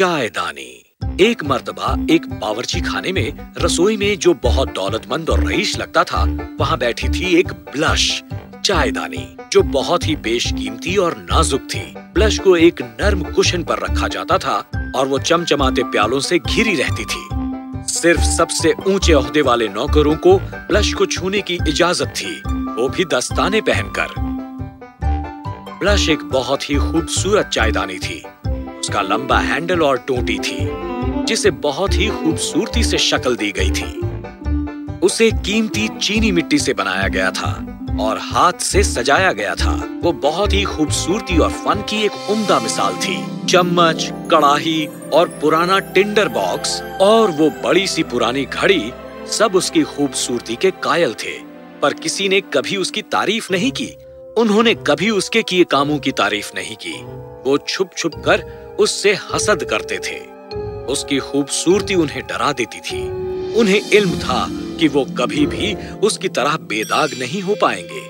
चायदानी। एक मर्तबा एक बावर्ची खाने में, रसोई में जो बहुत दौलतमंद और रईस लगता था, वहाँ बैठी थी एक ब्लश चायदानी, जो बहुत ही बेशकीमती और नाजुक थी। ब्लश को एक नर्म कुशन पर रखा जाता था और वो चमचमाते प्यालों से घिरी रहती थी। सिर्फ़ सबसे ऊँचे ओहदे वाले नौकरों को ब्लश को छूने की इजाज़त थी, वो भी दस्ताने पहनकर। ब्लश एक बहुत ही खूबसूरत चायदानी थी। उसका लंबा हैंडल और टोटी थी, जिसे बहुत ही खूबसूरती से शक्ल दी गई थी। उसे कीमती चीनी मिट्टी से बनाया गया था और हाथ से सजाया गया था। वो बहुत ही खूबसूरती और फन की एक उम्दा मिसाल थी। चम्मच कड़ाही और पुराना टिंडर बॉक्स और वो बड़ी सी पुरानी घड़ी सब उसकी खूबसूरती के कायल थे। पर किसी ने कभी उसकी तारीफ़ नहीं की। उन्होंने कभी उसके किए कामों की तारीफ़ नहीं की। वो छुप छुप कर उससे हसद करते थे। उसकी खूबसूरती उन्हें डरा देती थी। उन्हें इल्म था कि वो कभी भी उसकी तरह बेदाग नहीं हो पाएँगे।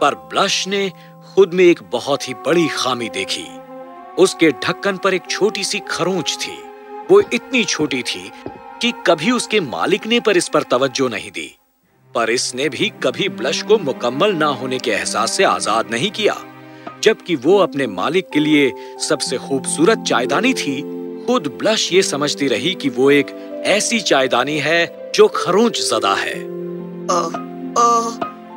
पर ब्लश ने खुद में एक बहुत ही बड़ी खामी देखी। उसके ढक्कन पर एक छोटी सी खरोंच थी। वो इतनी छोटी थी कि कभी उसके मालिक ने पर इस पर तवज्जो नहीं दी। पर इसने भी कभी ब्लश को मुकम्मल ना होने के एहसास से आज़ाद नहीं किया। जबकि वो अपने मालिक के लिए सबसे खूबसूरत चायदानी थी खुद ब्लश ये समझती रही कि वो एक ऐसी चायदानी है जो खरोंच जदा है। ओह ओह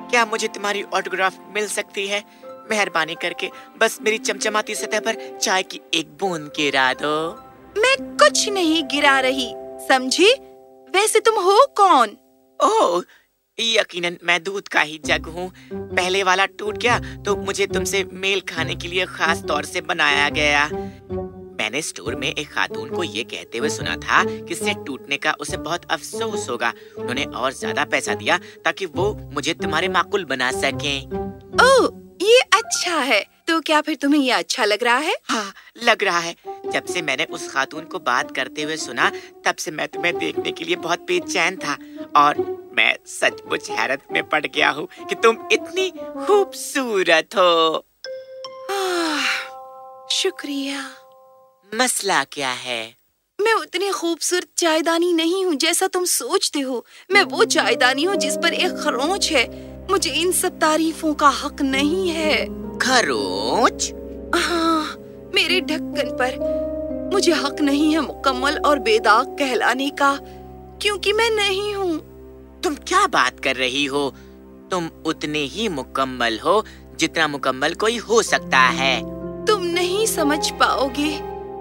क्या मुझे तुम्हारी ऑटोग्राफ मिल सकती है? मेहरबानी करके बस मेरी चमचमाती सतह पर चाय की एक बूंद गिरा दो। मैं कुछ नहीं गिरा रही समझी? वैसे तुम हो कौन? ओह यकीनन मैं दूध का ही जग हूँ। पहले वाला टूट गया तो मुझे तुमसे मेल खाने के लिए खास तौर से बनाया गया। मैंने स्टोर में एक खातून को ये कहते हुए सुना था कि सेट टूटने का उसे बहुत अफसोस होगा। उन्होंने और ज़्यादा पैसा दिया ताकि वो मुझे तुम्हारे माकुल बना सके। ओ ये अच्छा है। तो क्या फिर तुम्हें ये अच्छा लग रहा है? हाँ लग रहा है। जब से मैंने उस खातून को बात करते हुए सुना तब से मैं तुम्हें देखने के लिए बहुत बेचैन था। और मैं सचमुच हैरत में पड़ गया हूँ कि तुम इतनी खूबसूरत हो। शुक्रिया। मसला क्या है? मैं उतनी खूबसूरत चायदानी नहीं हूँ जैसा तुम सोचते हो। मैं वो चायदानी हूँ जिस पर एक खरोंच है। मुझे इन सब तारीफों का हक नहीं है। खरोच? हाँ मेरे ढक्कन पर। मुझे हक नहीं है मुकम्मल और बेदाग कहलाने का क्योंकि मैं नहीं हूँ। तुम क्या बात कर रही हो? तुम उतने ही मुकम्मल हो जितना मुकम्मल कोई हो सकता है। तुम नहीं समझ पाओगे।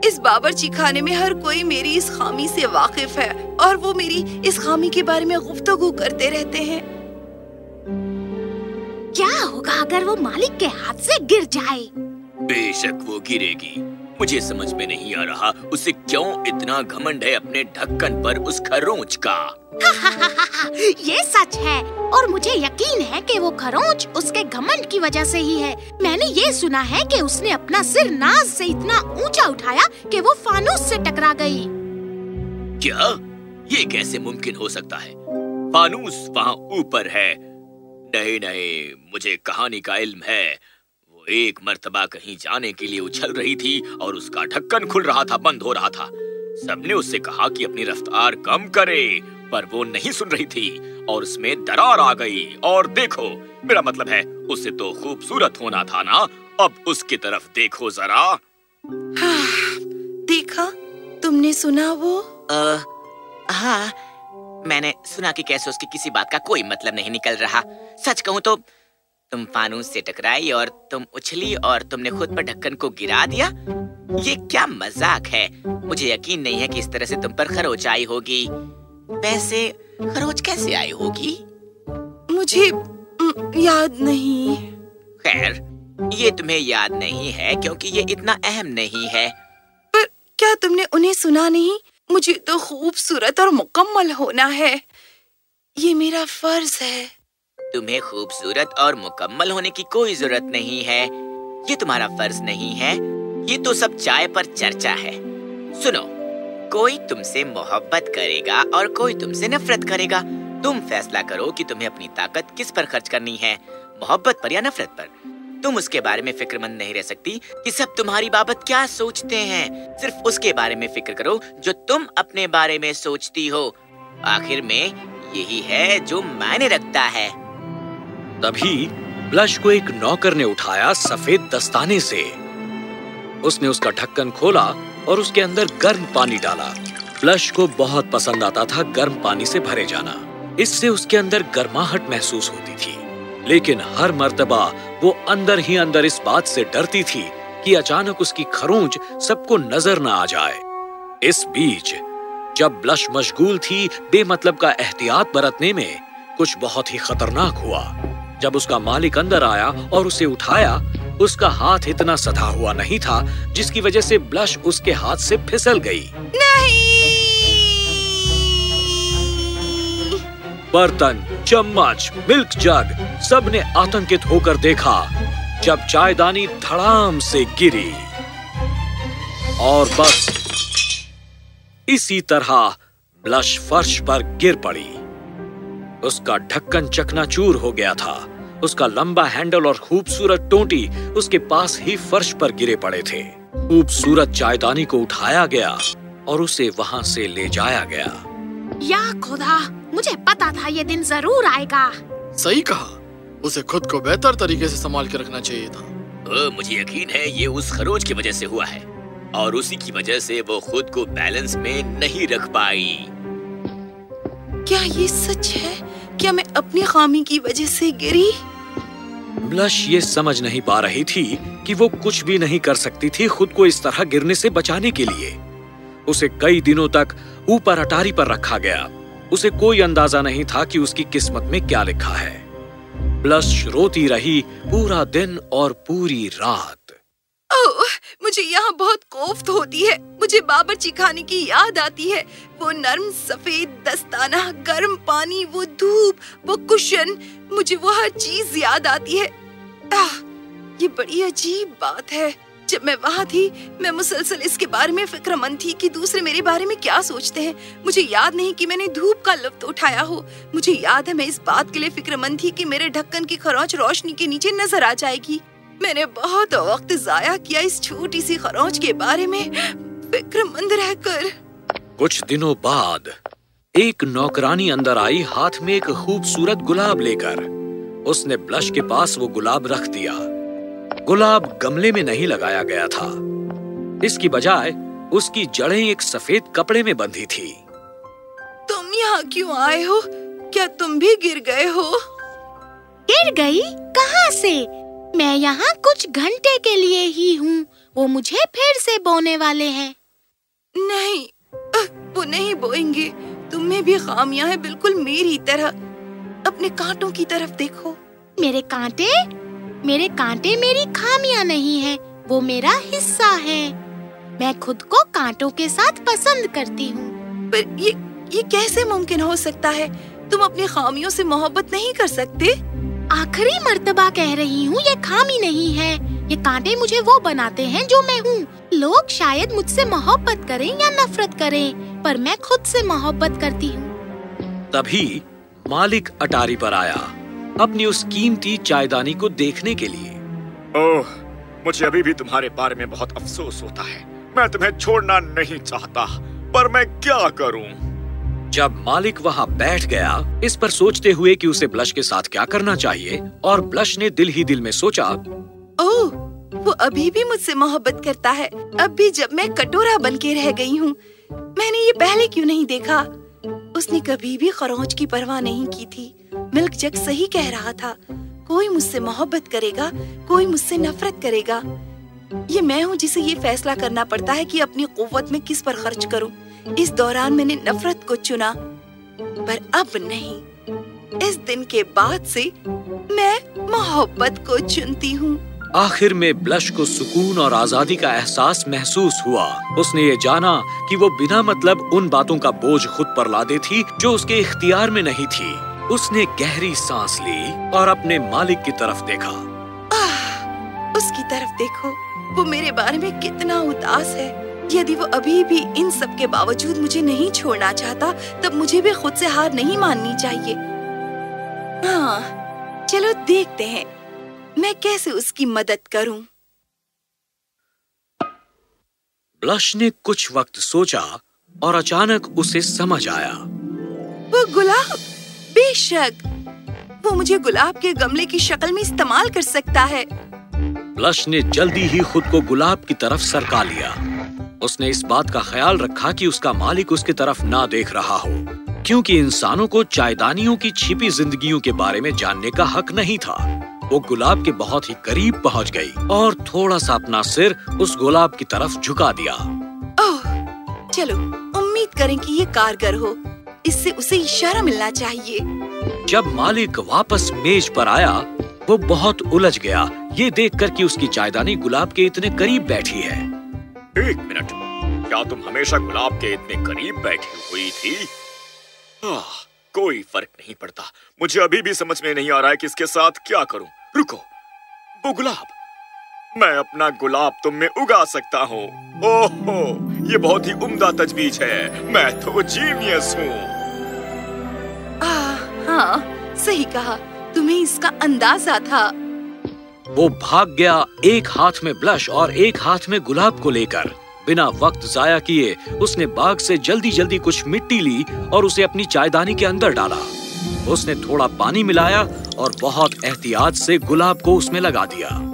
इस बावर्ची खाने में हर कोई मेरी इस खामी से वाकिफ है और वो मेरी इस खामी के बारे में गुफ्तगू करते रहते हैं। क्या होगा अगर वो मालिक के हाथ से गिर जाए? बेशक वो गिरेगी। मुझे समझ में नहीं आ रहा उसे क्यों इतना घमंड है अपने ढक्कन पर उस खरोंच का? ये सच है और मुझे यकीन है कि वो खरोंच उसके घमंड की वजह से ही है। मैंने ये सुना है कि उसने अपना सिर नाज से इतना ऊँचा उठाया कि वो फानूस से टकरा गई। क्या? ये कैसे मुमकिन हो सकता है? फानूस वहाँ ऊपर है। नहीं नहीं मुझे कहानी का इल्म है। वो एक मर्तबा कहीं जाने के लिए उछल रही थी और उसका ढक्कन खुल रहा था बंद हो रहा था। सबने उससे कहा कि अपनी रफ्तार कम करे पर वो नहीं सुन रही थी और उसमें दरार आ गई। और देखो मेरा मतलब है उसे तो खूबसूरत होना था ना? अब उसकी तरफ़ देखो जरा। हाँ, देखा? तुमने सुना वो? आ, हाँ मैंने सुना कि कैसे उसकी किसी बात का कोई मतलब नहीं निकल रहा। सच कहूँ तो तुम फानूस से टकराई और तुम उछली और तुमने खुद पर ढक्कन को गिरा दिया ये क्या मज़ाक है? मुझे यकीन नहीं है कि इस तरह से तुम पर खरोच आई होगी। वैसे खरोच कैसे आई होगी? मुझे याद नहीं। खैर ये तुम्हें याद नहीं है क्योंकि ये इतना अहम नहीं है। पर क्या तुमने उन्हें सुना नहीं? मुझे तो खूबसूरत और मुकम्मल होना है। ये मेरा फ़र्ज़ है। तुम्हें खूबसूरत और मुकम्मल होने की कोई ज़रूरत नहीं है। ये तुम्हारा फ़र्ज़ नहीं है। ये तो सब चाय पर चर्चा है। सुनो, कोई तुमसे मोहब्बत करेगा और कोई तुमसे नफरत करेगा। तुम फैसला करो कि तुम्हें अपनी ताकत किस पर खर्च करनी है। मोहब्बत पर या नफरत पर? तुम उसके बारे में फिक्रमंद नहीं रह सकती कि सब तुम्हारी बाबत क्या सोचते हैं। सिर्फ़ उसके बारे में फ़िक्र करो जो तुम अपने बारे में सोचती हो। आखिर में यही है जो मायने रखता है। तभी ब्लश को एक नौकर ने उठाया सफ़ेद दस्ताने से। उसने उसका ढक्कन खोला और उसके अंदर गर्म पानी डाला। ब्लश को बहुत पसंद आता था गर्म पानी से भरे जाना। इससे उसके अंदर गर्माहट महसूस होती थी। लेकिन हर मर्तबा वो अंदर ही अंदर इस बात से डरती थी कि अचानक उसकी खरोंच सबको नज़र न आ जाए। इस बीच, जब ब्लश मशगूल थी बेमतलब का एहतियात बरतने में, कुछ बहुत ही खतरनाक हुआ। जब उसका मालिक अंदर आया और उसे उठाया, उसका हाथ इतना सधा हुआ नहीं था, जिसकी वजह से ब्लश उसके हाथ से फिसल गई। नहीं! बर्तन, चम्मच, मिल्क जग सबने आतंकित होकर देखा, जब चायदानी धड़ाम से गिरी। और बस इसी तरह ब्लश फर्श पर गिर पड़ी। उसका ढक्कन चकनाचूर हो गया था। उसका लंबा हैंडल और खूबसूरत टोटी उसके पास ही फर्श पर गिरे पड़े थे। खूबसूरत चायदानी को उठाया गया और उसे वहाँ से ले जाया गया। या खुदा मुझे पता था ये दिन ज़रूर आएगा। सही कहा। उसे खुद को बेहतर तरीके से संभाल के रखना चाहिए था। ओ, मुझे यकीन है ये उस खरोच की वजह से हुआ है। और उसी की वजह से वो खुद को बैलेंस में नहीं रख पाई। क्या ये सच है? क्या मैं अपनी खामी की वजह से गिरी? ब्लश ये समझ नहीं पा रही थी कि वो कुछ भी नहीं कर सकती थी खुद को इस तरह गिरने से बचाने के लिए। उसे कई दिनों तक ऊपर अटारी पर रखा गया। उसे कोई अंदाज़ा नहीं था कि उसकी किस्मत में क्या लिखा है। ब्लश रोती रही पूरा दिन और पूरी रात। ओह, मुझे यहाँ बहुत कोफ्त होती है। मुझे बाबरची खाने की याद आती है। वो नर्म सफ़ेद दस्ताना गर्म पानी वो धूप वो कुशन मुझे वो हर चीज़ याद आती है। आह, ये बड़ी अजीब बात है। जब मैं वहाँ थी, मैं मुसलसल इसके बारे में फिक्रमंद थी कि दूसरे मेरे बारे में क्या सोचते हैं। मुझे याद नहीं कि मैंने धूप का लुफ्त उठाया हो। मुझे याद है मैं इस बात के लिए फिक्रमंद थी कि मेरे ढक्कन की खरोंच रोशनी के नीचे नज़र आ जाएगी। मैंने बहुत वक्त जाया किया इस छोटी सी खरोंच के बारे में। फिक्रमंद रहकर। कुछ दिनों बाद, एक नौकरानी अंदर आई हाथ में एक खूबसूरत गुलाब लेकर। उसने ब्लश के पास वो गुलाब रख दिया। गुलाब गमले में नहीं लगाया गया था। इसकी बजाय उसकी जड़ें एक सफ़ेद कपड़े में बंधी थी। तुम यहाँ क्यों आए हो? क्या तुम भी गिर गए हो? गिर गई? कहाँ से? मैं यहाँ कुछ घंटे के लिए ही हूँ। वो मुझे फिर से बोने वाले हैं। नहीं वो नहीं बोएँगे। तुम में भी खामियाँ हैं बिल्कुल मेरी तरह। अपने कांटों की तरफ़ देखो। मेरे कांटे? मेरे कांटे मेरी खामियाँ नहीं है वो मेरा हिस्सा है। मैं खुद को कांटों के साथ पसंद करती हूँ। पर ये ये कैसे मुमकिन हो सकता है? तुम अपनी खामियों से मोहब्बत नहीं कर सकते? आखिरी मर्तबा कह रही हूँ ये खामी नहीं है। ये कांटे मुझे वो बनाते हैं जो मैं हूँ। लोग शायद मुझसे मोहब्बत करें या नफरत करें पर मैं खुद से मोहब्बत करती हूँ। तभी मालिक अटारी पर आया। अपनी उस कीमती चायदानी को देखने के लिए। ओह मुझे अभी भी तुम्हारे बारे में बहुत अफसोस होता है। मैं तुम्हें छोड़ना नहीं चाहता पर मैं क्या करूँ? जब मालिक वहाँ बैठ गया इस पर सोचते हुए कि उसे ब्लश के साथ क्या करना चाहिए और ब्लश ने दिल ही दिल में सोचा ओह वो अभी भी मुझसे मोहब्बत करता है। अब भी जब मैं कटोरा बन के रह गई हूँ मैंने ये पहले क्यों नहीं देखा? उसने कभी भी खरोंच की परवाह नहीं की थी। मिल्क जग सही कह रहा था, कोई मुझसे मोहब्बत करेगा, कोई मुझसे नफरत करेगा। ये मैं हूँ जिसे ये फैसला करना पड़ता है कि अपनी कुव्वत में किस पर खर्च करूँ। इस दौरान मैंने नफरत को चुना, पर अब नहीं। इस दिन के बाद से मैं मोहब्बत को चुनती हूँ। आखिर में ब्लश को सुकून और आज़ादी का एहसास महसूस हुआ। उसने ये जाना कि वो बिना मतलब उन बातों का बोझ खुद पर लादे थी जो उसके इख्तियार में नहीं थी। उसने गहरी सांस ली और अपने मालिक की तरफ़ देखा। आह, उसकी तरफ़ देखो वो मेरे बारे में कितना उदास है। यदि वो अभी भी इन सब के बावजूद मुझे नहीं छोड़ना चाहता तब मुझे भी खुद से हार नहीं माननी चाहिए। हाँ चलो देखते हैं। मैं कैसे उसकी मदद करूँ? ब्लश ने कुछ वक्त सोचा और अचानक उसे समझ आया। वो गुलाब! बेशक! वो मुझे गुलाब के गमले की शक्ल में इस्तेमाल कर सकता है। ब्लश ने जल्दी ही खुद को गुलाब की तरफ़ सरका लिया। उसने इस बात का ख्याल रखा कि उसका मालिक उसकी तरफ़ ना देख रहा हो क्योंकि इंसानों को चायदानियों की छिपी जिंदगियों के बारे में जानने का हक नहीं था। वो गुलाब के बहुत ही करीब पहुँच गई और थोड़ा सा अपना सिर उस गुलाब की तरफ़ झुका दिया। ओह चलो उम्मीद करें कि ये कारगर हो। इससे उसे इशारा मिलना चाहिए। जब मालिक वापस मेज पर आया वो बहुत उलझ गया। ये देखकर कि उसकी चायदानी गुलाब के इतने करीब बैठी है। एक मिनट क्या तुम हमेशा गुलाब के इतने करीब बैठी हुई थी? आह, कोई फ़र्क नहीं पड़ता। मुझे अभी भी समझ में नहीं आ रहा है कि इसके साथ क्या करूँ। रुको। वो गुलाब। मैं अपना गुलाब तुम में उगा सकता हूँ। ओहो ये बहुत ही उम्दा तजवीज है। मैं तो जीनियस हूँ। आ, हाँ सही कहा। तुम्हें इसका अंदाज़ा था। वो भाग गया एक हाथ में ब्लश और एक हाथ में गुलाब को लेकर। बिना वक्त जाया किए उसने बाग से जल्दी जल्दी कुछ मिट्टी ली और उसे अपनी चायदानी के अंदर डाला। उसने थोड़ा पानी मिलाया और बहुत एहतियात से गुलाब को उसमें लगा दिया।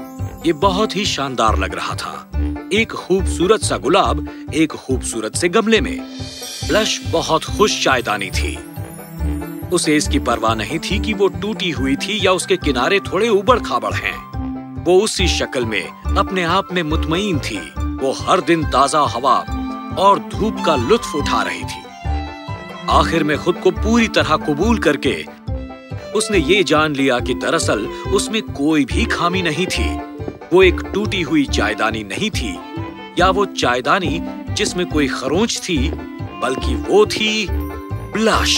ये बहुत ही शानदार लग रहा था। एक खूबसूरत सा गुलाब एक खूबसूरत से गमले में। ब्लश बहुत खुश चायदानी थी। उसे इसकी परवाह नहीं थी कि वो टूटी हुई थी या उसके किनारे थोड़े उबड़ खाबड़ हैं। वो उसी शक्ल में अपने आप में मुतमईन थी। वो हर दिन ताज़ा हवा और धूप का लुत्फ उठा रही थी। आखिर में खुद को पूरी तरह कबूल करके उसने ये जान लिया कि दरअसल उसमें कोई भी खामी नहीं थी। वो एक टूटी हुई चायदानी नहीं थी, या वो चायदानी जिसमें कोई खरोंच थी, बल्कि वो थी ब्लश।